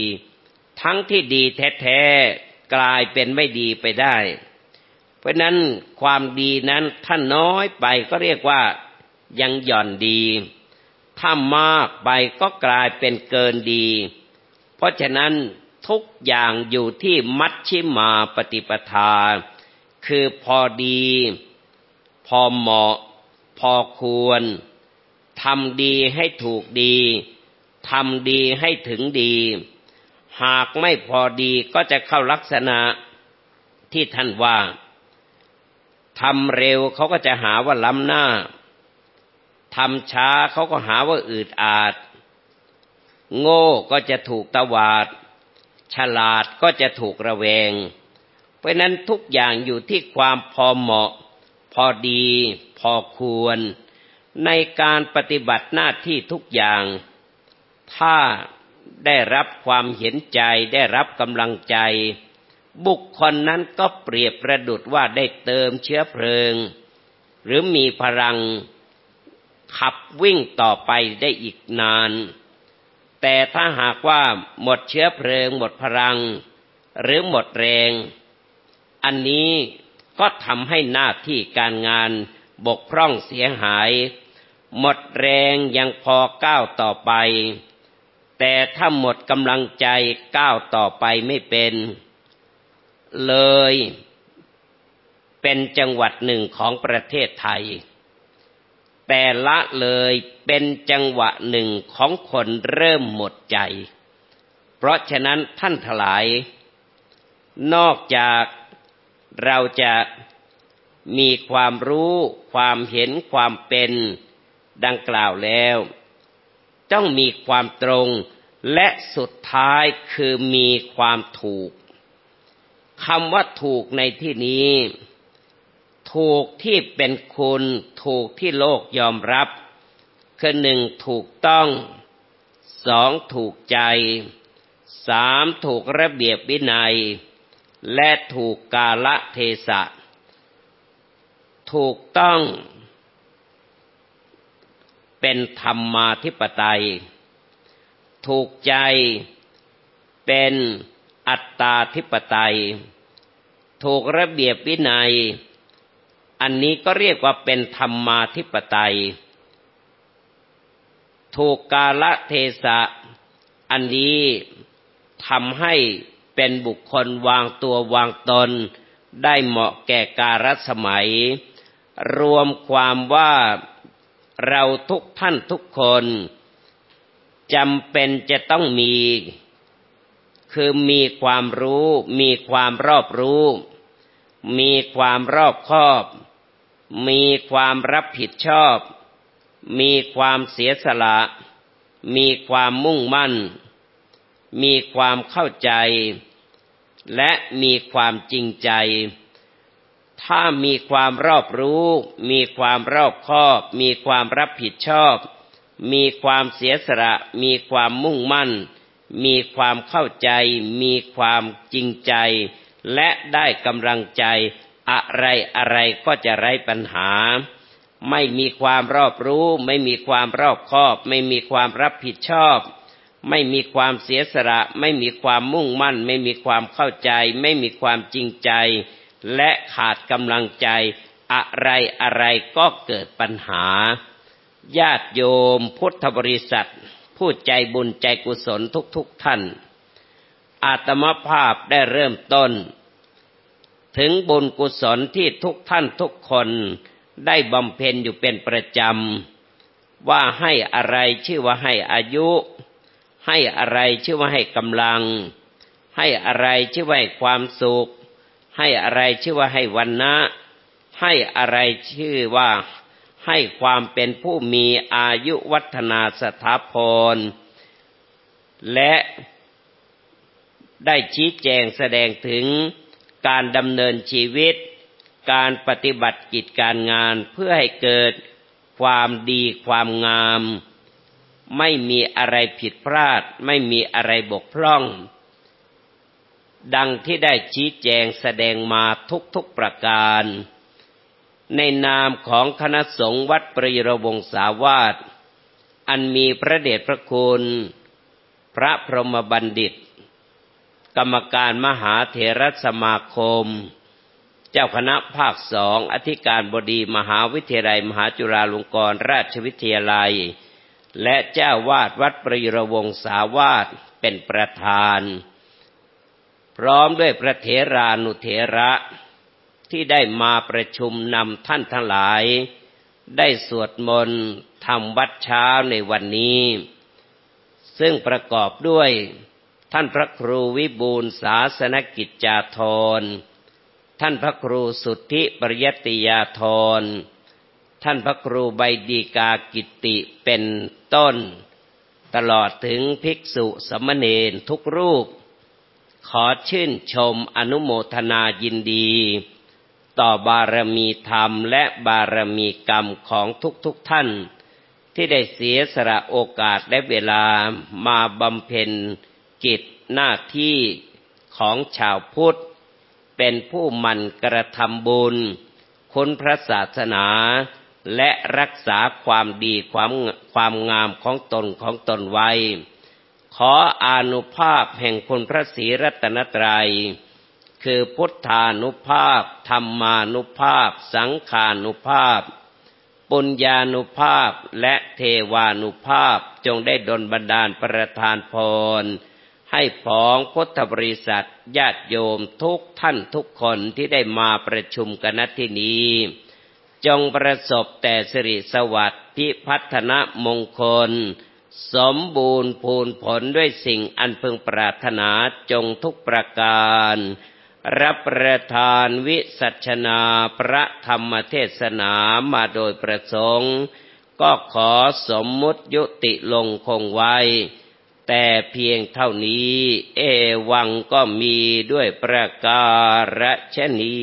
ทั้งที่ดีแท้ๆกลายเป็นไม่ดีไปได้ เพราะนั้นความดีนั้นถ้าน้อยไปก็เรียกว่ายังหย่อนดี ถ้ามากไปก็กลายเป็นเกินดี เพราะฉะนั้นทุกอย่างอยู่ที่มัชชิมาปฏิปทา คือพอดี พอเหมาะ พอควรทำดีให้ถูกดีทำดีให้ถึงดี หากไม่พอดีก็จะเข้าลักษณะที่ท่านว่า ทำเร็วเขาก็จะหาว่าล้ำหน้าทำช้าเขาก็หาว่าอืดอาด โง่ก็จะถูกตวาด ฉลาดก็จะถูกระแวง เพราะนั้นทุกอย่างอยู่ที่ความพอเหมาะ พอดี พอควร ในการปฏิบัติหน้าที่ทุกอย่าง ถ้าได้รับความเห็นใจได้รับกำลังใจ บุคคลนั้นก็เปรียบประดุดว่าได้เติมเชื้อเพลิง หรือมีพลังขับวิ่งต่อไปได้อีกนาน แต่ถ้าหากว่าหมดเชื้อเพลิง หมดพลัง หรือหมดแรง อันนี้ก็ทำให้หน้าที่การงานบกพร่องเสียหาย หมดแรงยังพอก้าวต่อไป แต่ถ้าหมดกำลังใจก้าวต่อไปไม่เป็น เลยเป็นจังหวัดหนึ่งของประเทศไทย แต่ละเลยเป็นจังหวะหนึ่งของคนเริ่มหมดใจ เพราะฉะนั้นท่านทลาย นอกจากเราจะมีความรู้ความเห็นความเป็นดังกล่าวแล้ว ต้องมีความตรงและสุดท้ายคือมีความถูก คำว่าถูกในที่นี้ ถูกที่เป็นคุณ ถูกที่โลกยอมรับ คือหนึ่งถูกต้อง สองถูกใจ สามถูกระเบียบวินัย และถูกกาละเทศะ ถูกต้อง เป็นธรรมาธิปไตย ถูกใจเป็น อัตตาธิปไตย ถูกระเบียบวินัย อันนี้ก็เรียกว่าเป็นธรรมาธิปไตย ถูกกาลเทศะ อันนี้ทำให้เป็นบุคคลวางตัววางตน ได้เหมาะแก่การสมัย รวมความว่าเราทุกท่านทุกคนจำเป็นจะต้องมี คือมีความรู้ มีความรอบรู้ มีความรอบคอบ มีความรับผิดชอบ มีความเสียสละ มีความมุ่งมั่น มีความเข้าใจ และมีความจริงใจ ถ้ามีความรอบรู้ มีความรอบคอบ มีความรับผิดชอบ มีความเสียสละ มีความมุ่งมั่น มีความเข้าใจ มีความจริงใจ และได้กำลังใจ อะไรอะไรก็จะไร้ปัญหา ไม่มีความรอบรู้ ไม่มีความรอบคอบ ไม่มีความรับผิดชอบ ไม่มีความเสียสละ ไม่มีความมุ่งมั่น ไม่มีความเข้าใจ ไม่มีความจริงใจ และขาดกำลังใจ อะไรอะไรก็เกิดปัญหา ญาติโยมพุทธบริษัท ผู้ใจบุญใจกุศลทุกๆทท่าน อาตมภาพได้เริ่มต้น ถึงบุญกุศลที่ทุกท่านทุกคนได้บำเพ็ญอยู่เป็นประจำ ว่าให้อะไรชื่อว่าให้อายุ ให้อะไรชื่อว่าให้กำลัง ให้อะไรชื่อว่าให้ความสุข ให้อะไรชื่อว่าให้วันนะ ให้อะไรชื่อว่า ให้ความเป็นผู้มีอายุวัฒนาสถาพร และได้ชี้แจงแสดงถึงการดำเนินชีวิต การปฏิบัติกิจการงานเพื่อให้เกิดความดีความงาม ไม่มีอะไรผิดพลาด ไม่มีอะไรบกพร่อง ดังที่ได้ชี้แจงแสดงมาทุกๆประการ ในนามของคณะสงฆ์วัดปรีระวงสาวาสอันมีพระเดชพระคุณ พระพรหมบัณฑิต กรรมการมหาเถรสมาคม เจ้าคณะภาคสองอธิการบดีมหาวิทยาลัย มหาจุฬาลงกรณราชวิทยาลัย และเจ้าวาดวัดปรีระวงสาวาสเป็นประธาน พร้อมด้วยพระเถรานุเถระ ที่ได้มาประชุมนำท่านทั้งหลาย ได้สวดมนต์ทำวัดเช้าในวันนี้ ซึ่งประกอบด้วยท่านพระครูวิบูลศาสนกิจจาธร ท่านพระครูสุทธิปริยติยาธร ท่านพระครูใบดีกากิติเป็นต้น ตลอดถึงภิกษุสมณเณรทุกรูป ขอชื่นชมอนุโมทนายินดี ต่อบารมีธรรมและบารมีกรรมของทุกๆทท่าน ที่ได้เสียสละโอกาสและเวลามาบำเพ็ญกิจหน้าที่ของชาวพุทธ เป็นผู้มันกระทำบุญ คุณพระศาสนา และรักษาความดีความความงามของตนของตนไว้ ขออนุภาพแห่งคุณพระศรีรัตนตรัย คือพุทธานุภาพ ธรรมานุภาพ สังขานุภาพ ปุญญานุภาพและเทวานุภาพจงได้ดลบันดาลประทานพร ให้ผองพุทธบริษัทญาติโยมทุกท่านทุกคนที่ได้มาประชุมกันณที่นี้ จงประสบแต่สิริสวัสดิ์พิพัฒนมงคลสมบูรณ์พูนผลด้วยสิ่งอันพึงปรารถนาจงทุกประการ รับประทานวิสัชนาพระธรรมเทศนามาโดยประสงค์ ก็ขอสมมุติยุติลงคงไว้ แต่เพียงเท่านี้ เอวังก็มีด้วยประการฉนี